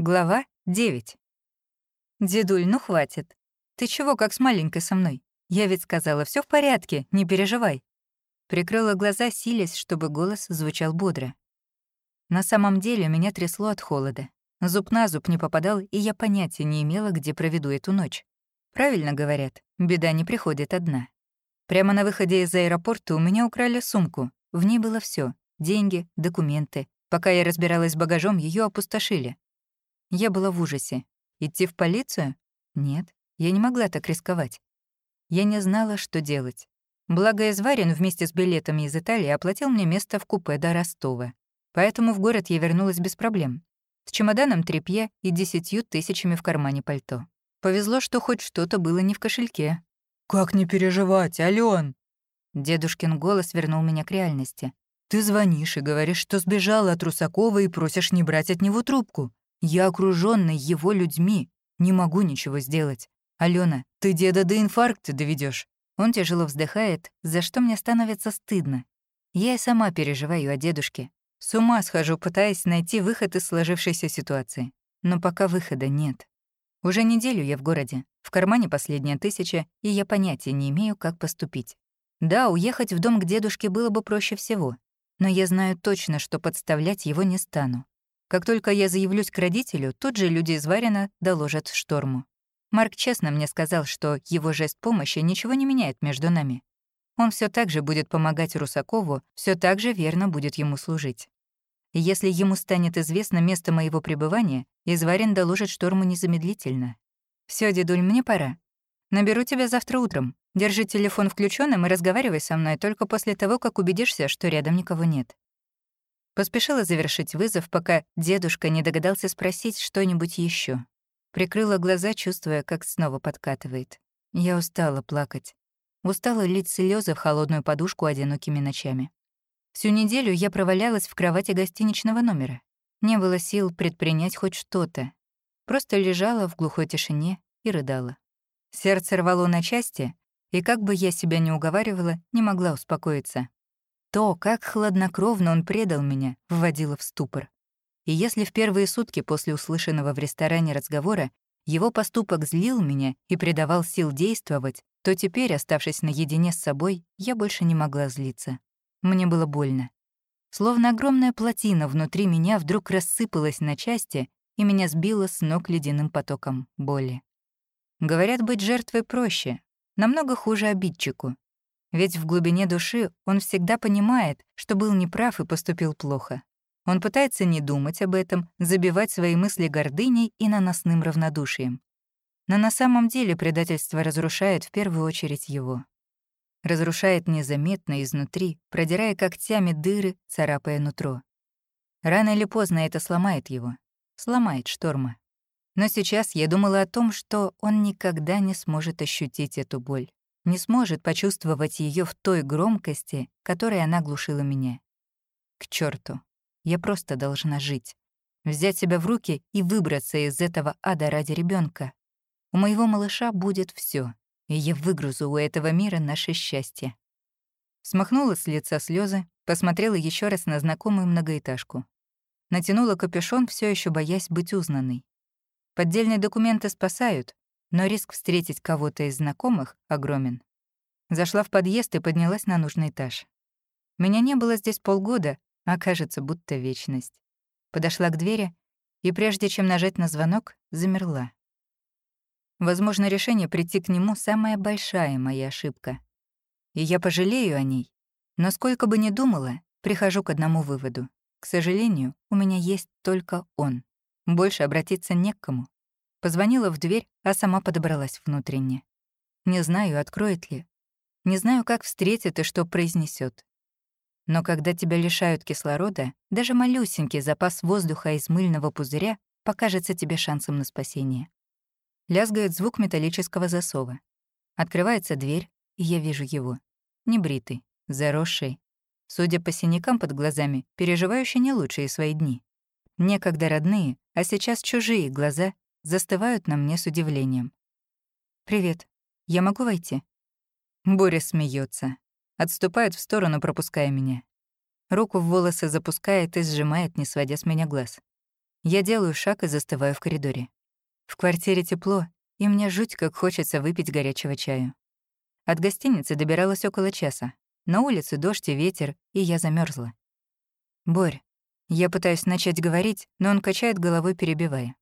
Глава 9. «Дедуль, ну хватит. Ты чего как с маленькой со мной? Я ведь сказала, все в порядке, не переживай». Прикрыла глаза, силясь, чтобы голос звучал бодро. На самом деле меня трясло от холода. Зуб на зуб не попадал, и я понятия не имела, где проведу эту ночь. Правильно говорят, беда не приходит одна. Прямо на выходе из аэропорта у меня украли сумку. В ней было все: деньги, документы. Пока я разбиралась с багажом, ее опустошили. Я была в ужасе. Идти в полицию? Нет, я не могла так рисковать. Я не знала, что делать. Благо, Изварин вместе с билетами из Италии оплатил мне место в купе до Ростова. Поэтому в город я вернулась без проблем. С чемоданом тряпья и десятью тысячами в кармане пальто. Повезло, что хоть что-то было не в кошельке. «Как не переживать, Алён?» Дедушкин голос вернул меня к реальности. «Ты звонишь и говоришь, что сбежала от Русакова и просишь не брать от него трубку. Я окружённый его людьми, не могу ничего сделать. Алена, ты деда до инфаркта доведёшь. Он тяжело вздыхает, за что мне становится стыдно. Я и сама переживаю о дедушке. С ума схожу, пытаясь найти выход из сложившейся ситуации. Но пока выхода нет. Уже неделю я в городе. В кармане последняя тысяча, и я понятия не имею, как поступить. Да, уехать в дом к дедушке было бы проще всего. Но я знаю точно, что подставлять его не стану. Как только я заявлюсь к родителю, тут же люди из Варина доложат Шторму. Марк честно мне сказал, что его жест помощи ничего не меняет между нами. Он все так же будет помогать Русакову, все так же верно будет ему служить. Если ему станет известно место моего пребывания, Изварин доложит Шторму незамедлительно. Все, дедуль, мне пора. Наберу тебя завтра утром. Держи телефон включенным и разговаривай со мной только после того, как убедишься, что рядом никого нет. Поспешила завершить вызов, пока дедушка не догадался спросить что-нибудь еще. Прикрыла глаза, чувствуя, как снова подкатывает. Я устала плакать. Устала лить слезы в холодную подушку одинокими ночами. Всю неделю я провалялась в кровати гостиничного номера. Не было сил предпринять хоть что-то. Просто лежала в глухой тишине и рыдала. Сердце рвало на части, и как бы я себя не уговаривала, не могла успокоиться. То, как хладнокровно он предал меня, вводило в ступор. И если в первые сутки после услышанного в ресторане разговора его поступок злил меня и придавал сил действовать, то теперь, оставшись наедине с собой, я больше не могла злиться. Мне было больно. Словно огромная плотина внутри меня вдруг рассыпалась на части и меня сбило с ног ледяным потоком боли. Говорят, быть жертвой проще, намного хуже обидчику, ведь в глубине души он всегда понимает, что был неправ и поступил плохо. Он пытается не думать об этом, забивать свои мысли гордыней и наносным равнодушием. Но на самом деле предательство разрушает в первую очередь его. Разрушает незаметно изнутри, продирая когтями дыры, царапая нутро. Рано или поздно это сломает его. Сломает шторма. Но сейчас я думала о том, что он никогда не сможет ощутить эту боль не сможет почувствовать ее в той громкости, которой она глушила меня. К черту, я просто должна жить, взять себя в руки и выбраться из этого ада ради ребенка. У моего малыша будет все, и я выгрузу у этого мира наше счастье. Смахнула с лица слезы, посмотрела еще раз на знакомую многоэтажку. Натянула капюшон, все еще боясь быть узнанной. Поддельные документы спасают, но риск встретить кого-то из знакомых огромен. Зашла в подъезд и поднялась на нужный этаж. Меня не было здесь полгода, а кажется, будто вечность. Подошла к двери и, прежде чем нажать на звонок, замерла. Возможно, решение прийти к нему — самая большая моя ошибка. И я пожалею о ней. Но сколько бы ни думала, прихожу к одному выводу. К сожалению, у меня есть только он. Больше обратиться не к кому. Позвонила в дверь, а сама подобралась внутренне. Не знаю, откроет ли. Не знаю, как встретит и что произнесет. Но когда тебя лишают кислорода, даже малюсенький запас воздуха из мыльного пузыря покажется тебе шансом на спасение. Лязгает звук металлического засова. Открывается дверь, и я вижу его. Небритый, заросший. Судя по синякам под глазами, переживающий не лучшие свои дни. Некогда родные, а сейчас чужие глаза застывают на мне с удивлением. «Привет. Я могу войти?» Боря смеется, Отступает в сторону, пропуская меня. Руку в волосы запускает и сжимает, не сводя с меня глаз. Я делаю шаг и застываю в коридоре. В квартире тепло, и мне жуть как хочется выпить горячего чаю. От гостиницы добиралась около часа. На улице дождь и ветер, и я замерзла. «Борь». Я пытаюсь начать говорить, но он качает головой, перебивая.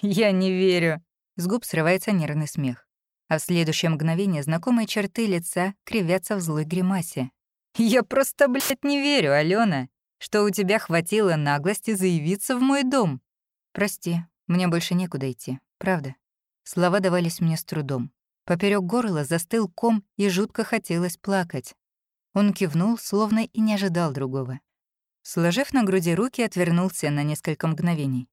«Я не верю». С губ срывается нервный смех. А в следующее мгновение знакомые черты лица кривятся в злой гримасе. «Я просто, блядь, не верю, Алена, что у тебя хватило наглости заявиться в мой дом. Прости, мне больше некуда идти, правда». Слова давались мне с трудом. Поперек горла застыл ком, и жутко хотелось плакать. Он кивнул, словно и не ожидал другого. Сложив на груди руки, отвернулся на несколько мгновений.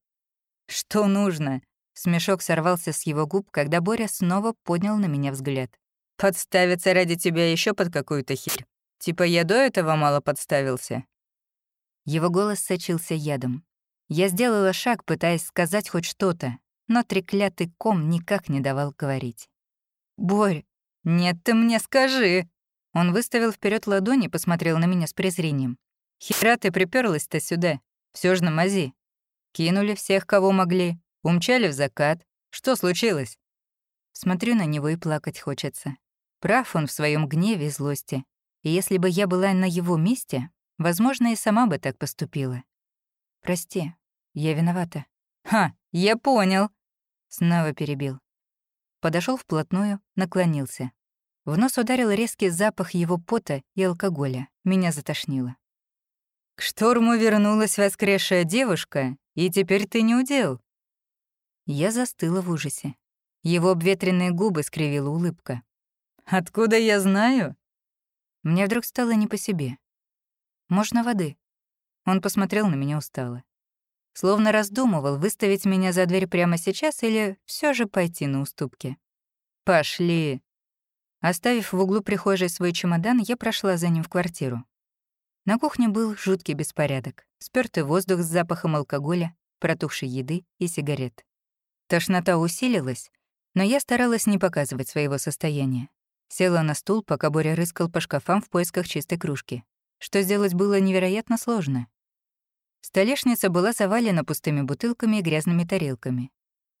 «Что нужно?» Смешок сорвался с его губ, когда Боря снова поднял на меня взгляд. «Подставиться ради тебя еще под какую-то херь. Типа я до этого мало подставился». Его голос сочился ядом. Я сделала шаг, пытаясь сказать хоть что-то, но треклятый ком никак не давал говорить. «Борь, нет, ты мне скажи!» Он выставил вперед ладони и посмотрел на меня с презрением. «Хера ты приперлась-то сюда? Все же на мази. Кинули всех, кого могли, умчали в закат. Что случилось?» Смотрю на него и плакать хочется. Прав он в своем гневе и злости. И если бы я была на его месте, возможно, и сама бы так поступила. «Прости, я виновата». «Ха, я понял!» Снова перебил. Подошел вплотную, наклонился. В нос ударил резкий запах его пота и алкоголя. Меня затошнило. «К шторму вернулась воскресшая девушка, и теперь ты не удел». Я застыла в ужасе. Его обветренные губы скривила улыбка. «Откуда я знаю?» Мне вдруг стало не по себе. «Можно воды?» Он посмотрел на меня устало. Словно раздумывал, выставить меня за дверь прямо сейчас или все же пойти на уступки. «Пошли!» Оставив в углу прихожей свой чемодан, я прошла за ним в квартиру. На кухне был жуткий беспорядок. Спёртый воздух с запахом алкоголя, протухшей еды и сигарет. Тошнота усилилась, но я старалась не показывать своего состояния. Села на стул, пока Боря рыскал по шкафам в поисках чистой кружки. Что сделать было невероятно сложно. Столешница была завалена пустыми бутылками и грязными тарелками.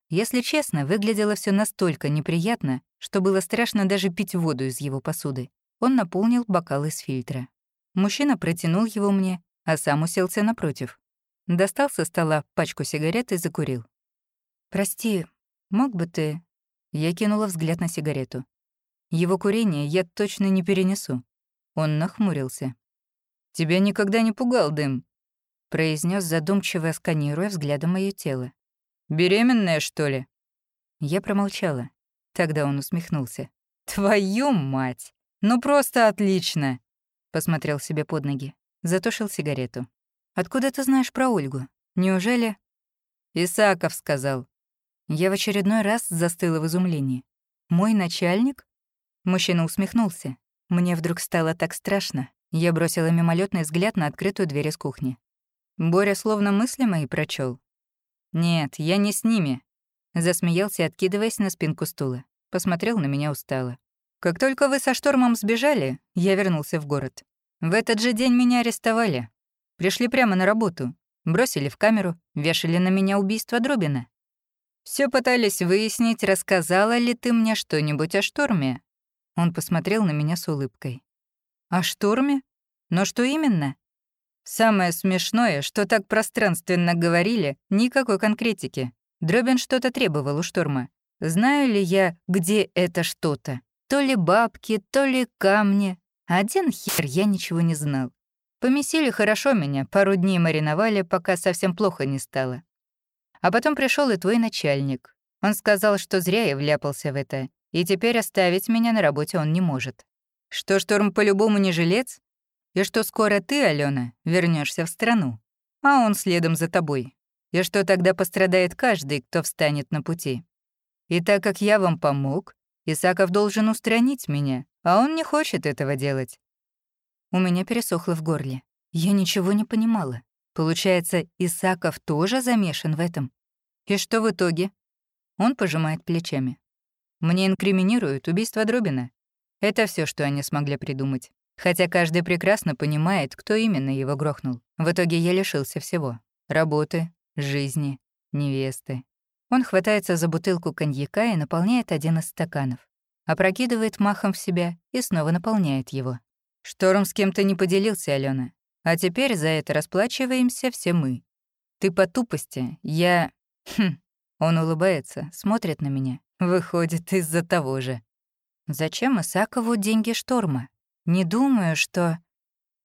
Если честно, выглядело все настолько неприятно, что было страшно даже пить воду из его посуды. Он наполнил бокал из фильтра. Мужчина протянул его мне, а сам уселся напротив. Достал со стола пачку сигарет и закурил. «Прости, мог бы ты...» Я кинула взгляд на сигарету. Его курение я точно не перенесу. Он нахмурился. «Тебя никогда не пугал дым?» произнес задумчиво, сканируя взглядом моё тело. «Беременная, что ли?» Я промолчала. Тогда он усмехнулся. «Твою мать! Ну просто отлично!» Посмотрел себе под ноги. Затушил сигарету. «Откуда ты знаешь про Ольгу? Неужели...» «Исаков сказал». Я в очередной раз застыла в изумлении. «Мой начальник?» Мужчина усмехнулся. Мне вдруг стало так страшно. Я бросила мимолетный взгляд на открытую дверь из кухни. Боря словно мысли мои прочел. «Нет, я не с ними», — засмеялся, откидываясь на спинку стула. Посмотрел на меня устало. «Как только вы со штормом сбежали, я вернулся в город. В этот же день меня арестовали. Пришли прямо на работу, бросили в камеру, вешали на меня убийство Дробина. Все пытались выяснить, рассказала ли ты мне что-нибудь о шторме». Он посмотрел на меня с улыбкой. «О шторме? Но что именно?» Самое смешное, что так пространственно говорили, никакой конкретики. Дробин что-то требовал у шторма. Знаю ли я, где это что-то? То ли бабки, то ли камни. Один хер я ничего не знал. Помесили хорошо меня, пару дней мариновали, пока совсем плохо не стало. А потом пришел и твой начальник. Он сказал, что зря я вляпался в это, и теперь оставить меня на работе он не может. Что Шторм по-любому не жилец? и что скоро ты, Алена, вернешься в страну, а он следом за тобой, и что тогда пострадает каждый, кто встанет на пути. И так как я вам помог, Исаков должен устранить меня, а он не хочет этого делать. У меня пересохло в горле. Я ничего не понимала. Получается, Исаков тоже замешан в этом. И что в итоге? Он пожимает плечами. Мне инкриминируют убийство Дробина. Это все, что они смогли придумать. Хотя каждый прекрасно понимает, кто именно его грохнул. В итоге я лишился всего. Работы, жизни, невесты. Он хватается за бутылку коньяка и наполняет один из стаканов. Опрокидывает махом в себя и снова наполняет его. Шторм с кем-то не поделился, Алена. А теперь за это расплачиваемся все мы. Ты по тупости, я... Хм. Он улыбается, смотрит на меня. Выходит, из-за того же. Зачем Исакову деньги шторма? Не думаю, что...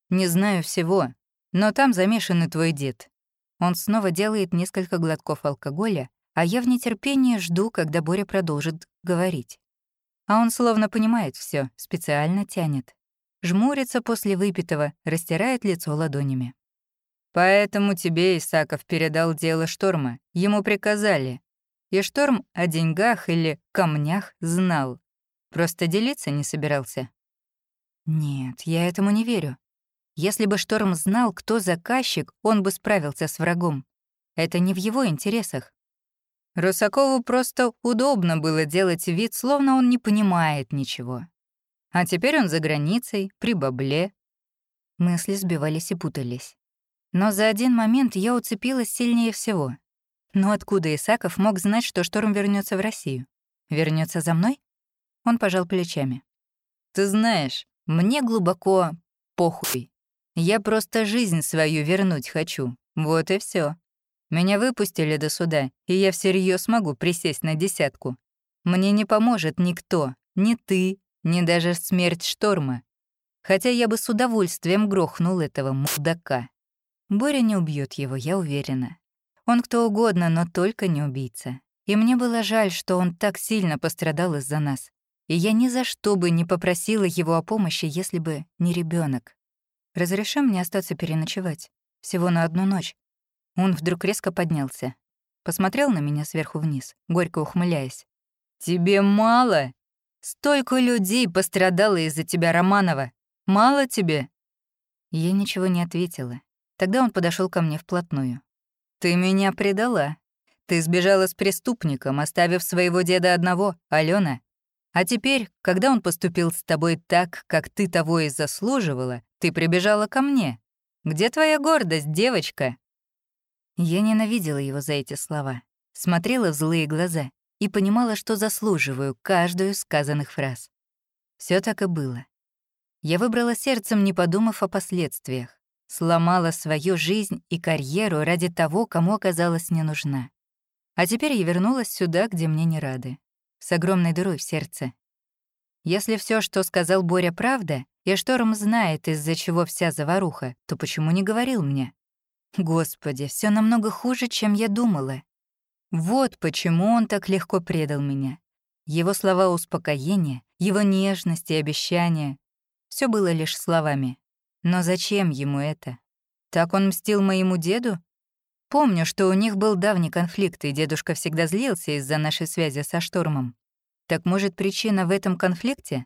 Не знаю всего, но там замешан и твой дед. Он снова делает несколько глотков алкоголя, а я в нетерпении жду, когда Боря продолжит говорить. А он словно понимает все, специально тянет. Жмурится после выпитого, растирает лицо ладонями. «Поэтому тебе Исаков передал дело Шторма. Ему приказали. И Шторм о деньгах или камнях знал. Просто делиться не собирался». «Нет, я этому не верю. Если бы Шторм знал, кто заказчик, он бы справился с врагом. Это не в его интересах. Русакову просто удобно было делать вид, словно он не понимает ничего. А теперь он за границей, при бабле. Мысли сбивались и путались. Но за один момент я уцепилась сильнее всего. Но откуда Исаков мог знать, что Шторм вернется в Россию? Вернется за мной? Он пожал плечами. «Ты знаешь, мне глубоко похуй. Я просто жизнь свою вернуть хочу. Вот и все. Меня выпустили до суда, и я всерьез могу присесть на десятку. Мне не поможет никто, ни ты, ни даже смерть шторма. Хотя я бы с удовольствием грохнул этого мудака. Боря не убьет его, я уверена. Он кто угодно, но только не убийца. И мне было жаль, что он так сильно пострадал из-за нас. И я ни за что бы не попросила его о помощи, если бы не ребенок. Разреши мне остаться переночевать. Всего на одну ночь. Он вдруг резко поднялся. Посмотрел на меня сверху вниз, горько ухмыляясь. «Тебе мало? Столько людей пострадало из-за тебя, Романова. Мало тебе?» Я ничего не ответила. Тогда он подошел ко мне вплотную. «Ты меня предала. Ты сбежала с преступником, оставив своего деда одного, Алена. А теперь, когда он поступил с тобой так, как ты того и заслуживала, ты прибежала ко мне. Где твоя гордость, девочка?» Я ненавидела его за эти слова, смотрела в злые глаза и понимала, что заслуживаю каждую сказанных фраз. Все так и было. Я выбрала сердцем, не подумав о последствиях. Сломала свою жизнь и карьеру ради того, кому оказалась не нужна. А теперь я вернулась сюда, где мне не рады. С огромной дырой в сердце. Если все, что сказал Боря, правда, и Шторм знает, из-за чего вся заваруха, то почему не говорил мне? Господи, все намного хуже, чем я думала. Вот почему он так легко предал меня. Его слова успокоения, его нежность и обещания — все было лишь словами. Но зачем ему это? Так он мстил моему деду? Помню, что у них был давний конфликт, и дедушка всегда злился из-за нашей связи со Штормом. Так может, причина в этом конфликте?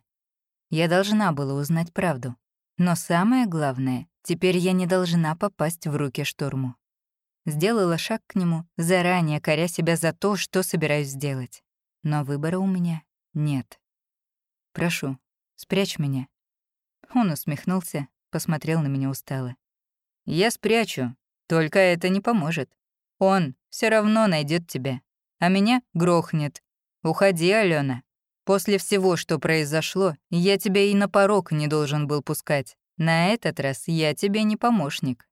Я должна была узнать правду. Но самое главное, теперь я не должна попасть в руки штурму. Сделала шаг к нему, заранее коря себя за то, что собираюсь сделать. Но выбора у меня нет. «Прошу, спрячь меня». Он усмехнулся, посмотрел на меня устало. «Я спрячу, только это не поможет. Он все равно найдет тебя, а меня грохнет. Уходи, Алена. После всего, что произошло, я тебя и на порог не должен был пускать. На этот раз я тебе не помощник.